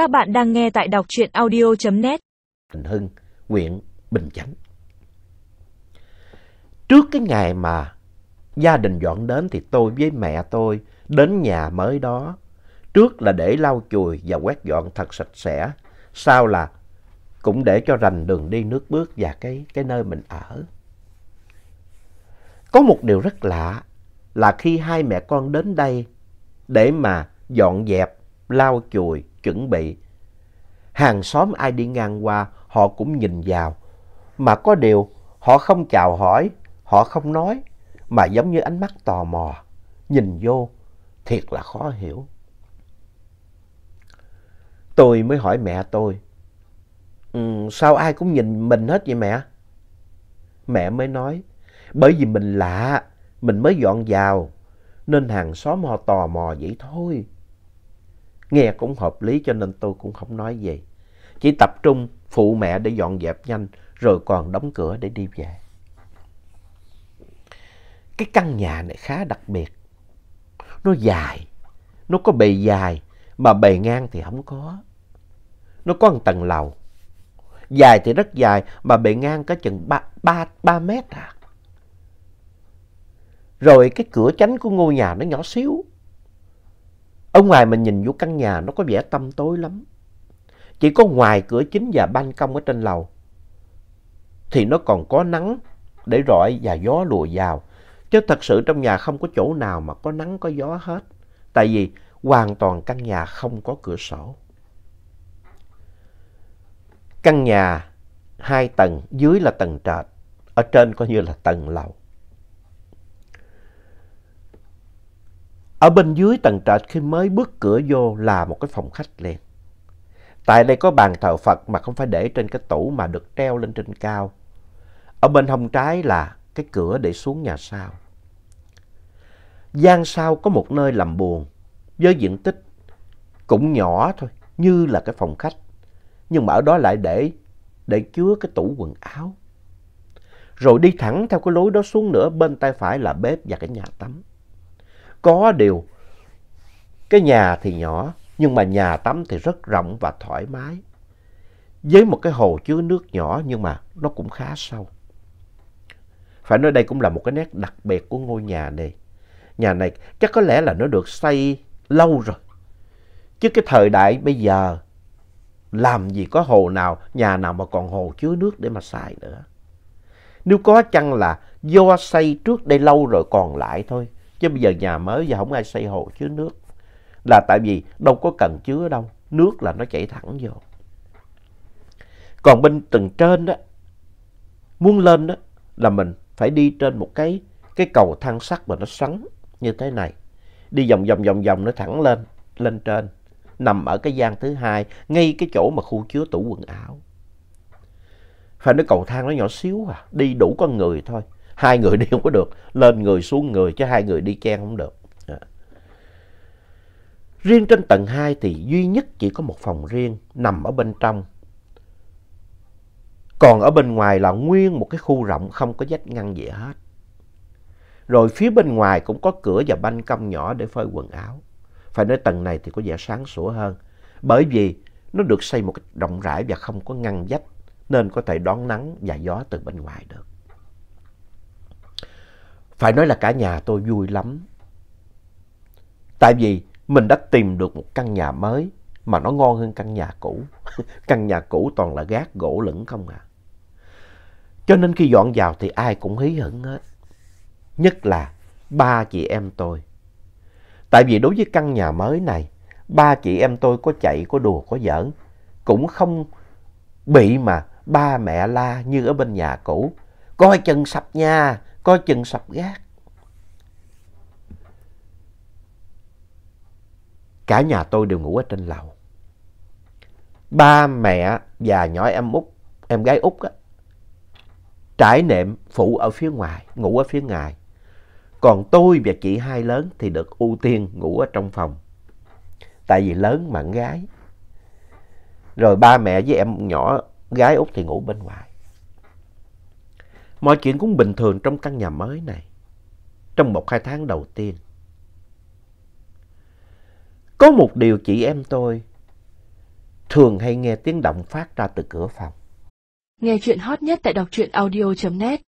Các bạn đang nghe tại đọc truyện audio.net. Bình Hưng, huyện Bình Chánh. Trước cái ngày mà gia đình dọn đến thì tôi với mẹ tôi đến nhà mới đó. Trước là để lau chùi và quét dọn thật sạch sẽ. Sau là cũng để cho rành đường đi nước bước và cái, cái nơi mình ở. Có một điều rất lạ là khi hai mẹ con đến đây để mà dọn dẹp, lau chùi, chuẩn bị. Hàng xóm ai đi ngang qua họ cũng nhìn vào. Mà có điều họ không chào hỏi, họ không nói, mà giống như ánh mắt tò mò, nhìn vô, thiệt là khó hiểu. Tôi mới hỏi mẹ tôi, ừ, sao ai cũng nhìn mình hết vậy mẹ? Mẹ mới nói, bởi vì mình lạ, mình mới dọn vào, nên hàng xóm họ tò mò vậy thôi. Nghe cũng hợp lý cho nên tôi cũng không nói gì. Chỉ tập trung phụ mẹ để dọn dẹp nhanh, rồi còn đóng cửa để đi về. Cái căn nhà này khá đặc biệt. Nó dài, nó có bề dài, mà bề ngang thì không có. Nó có một tầng lầu. Dài thì rất dài, mà bề ngang có chừng 3, 3, 3 mét à. Rồi cái cửa chánh của ngôi nhà nó nhỏ xíu. Ở ngoài mình nhìn vô căn nhà nó có vẻ tăm tối lắm. Chỉ có ngoài cửa chính và ban công ở trên lầu. Thì nó còn có nắng để rọi và gió lùa vào. Chứ thật sự trong nhà không có chỗ nào mà có nắng có gió hết. Tại vì hoàn toàn căn nhà không có cửa sổ. Căn nhà hai tầng, dưới là tầng trệt. Ở trên coi như là tầng lầu. Ở bên dưới tầng trệt khi mới bước cửa vô là một cái phòng khách liền. Tại đây có bàn thờ Phật mà không phải để trên cái tủ mà được treo lên trên cao. Ở bên hông trái là cái cửa để xuống nhà sau. gian sau có một nơi làm buồn với diện tích cũng nhỏ thôi, như là cái phòng khách. Nhưng mà ở đó lại để, để chứa cái tủ quần áo. Rồi đi thẳng theo cái lối đó xuống nữa, bên tay phải là bếp và cái nhà tắm. Có điều, cái nhà thì nhỏ, nhưng mà nhà tắm thì rất rộng và thoải mái. Với một cái hồ chứa nước nhỏ nhưng mà nó cũng khá sâu. Phải nói đây cũng là một cái nét đặc biệt của ngôi nhà này. Nhà này chắc có lẽ là nó được xây lâu rồi. Chứ cái thời đại bây giờ làm gì có hồ nào, nhà nào mà còn hồ chứa nước để mà xài nữa. Nếu có chăng là do xây trước đây lâu rồi còn lại thôi. Chứ bây giờ nhà mới giờ không ai xây hồ chứa nước. Là tại vì đâu có cần chứa đâu. Nước là nó chảy thẳng vô. Còn bên tầng trên đó, muốn lên đó là mình phải đi trên một cái, cái cầu thang sắt mà nó xoắn như thế này. Đi vòng vòng vòng vòng nó thẳng lên, lên trên. Nằm ở cái gian thứ hai, ngay cái chỗ mà khu chứa tủ quần áo. Phải nói cầu thang nó nhỏ xíu à, đi đủ con người thôi hai người đi không có được, lên người xuống người chứ hai người đi chen không được. À. Riêng trên tầng 2 thì duy nhất chỉ có một phòng riêng nằm ở bên trong. Còn ở bên ngoài là nguyên một cái khu rộng không có vách ngăn gì hết. Rồi phía bên ngoài cũng có cửa và ban công nhỏ để phơi quần áo. Phải nói tầng này thì có vẻ sáng sủa hơn. Bởi vì nó được xây một cách rộng rãi và không có ngăn vách nên có thể đón nắng và gió từ bên ngoài được. Phải nói là cả nhà tôi vui lắm. Tại vì mình đã tìm được một căn nhà mới mà nó ngon hơn căn nhà cũ. căn nhà cũ toàn là gác gỗ lửng không à. Cho nên khi dọn vào thì ai cũng hí hửng hết. Nhất là ba chị em tôi. Tại vì đối với căn nhà mới này, ba chị em tôi có chạy, có đùa, có giỡn. Cũng không bị mà ba mẹ la như ở bên nhà cũ. Coi chân sập nha, coi chừng sập gác. Cả nhà tôi đều ngủ ở trên lầu. Ba mẹ và nhỏ em út, em gái út á, trải nệm phụ ở phía ngoài, ngủ ở phía ngoài. Còn tôi và chị hai lớn thì được ưu tiên ngủ ở trong phòng. Tại vì lớn mà gái. Rồi ba mẹ với em nhỏ gái út thì ngủ bên ngoài. Mọi chuyện cũng bình thường trong căn nhà mới này. Trong một hai tháng đầu tiên. Có một điều chị em tôi thường hay nghe tiếng động phát ra từ cửa phòng. Nghe chuyện hot nhất tại đọc truyện audio.net